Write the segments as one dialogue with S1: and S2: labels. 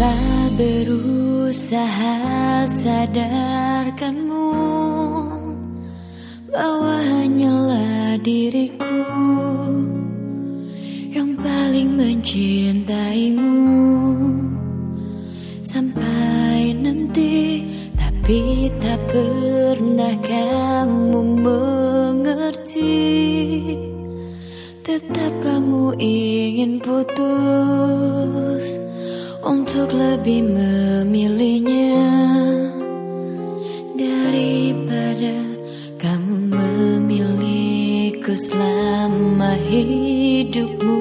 S1: Telah berusaha sadarkanmu Bahwa hanyalah diriku Yang paling mencintaimu. Sampai nanti Tapi tak pernah kamu mengerti. Tetap kamu ingin putus Untuk lebih memilihnya Daripada kamu memilihku selama hidupmu.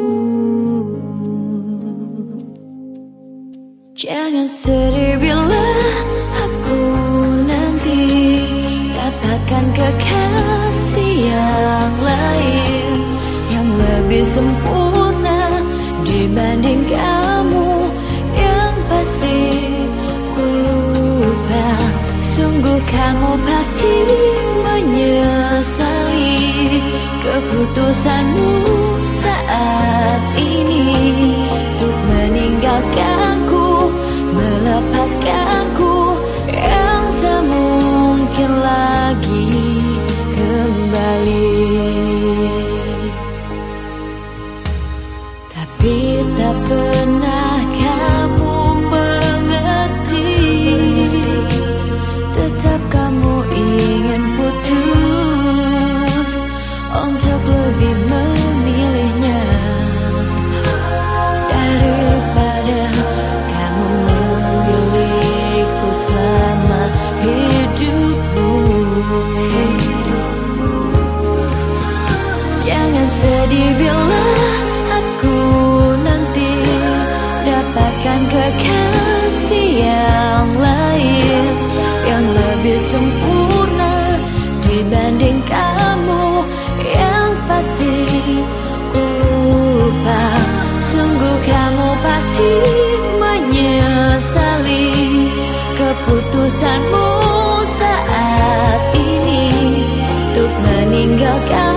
S1: Jangan sedih bila aku nanti Dapatkan kekasih yang lain Yang lebih sempurna dibanding kamu kamu pasti menyesali Keputusanmu saat ini. Untuk meninggalkanku Melepaskanku Bukan kekasih yang lain Yang lebih sempurna Dibanding kamu. Yang pasti ku lupa Sungguh kamu pasti menyesali Keputusanmu saat ini Untuk meninggalkan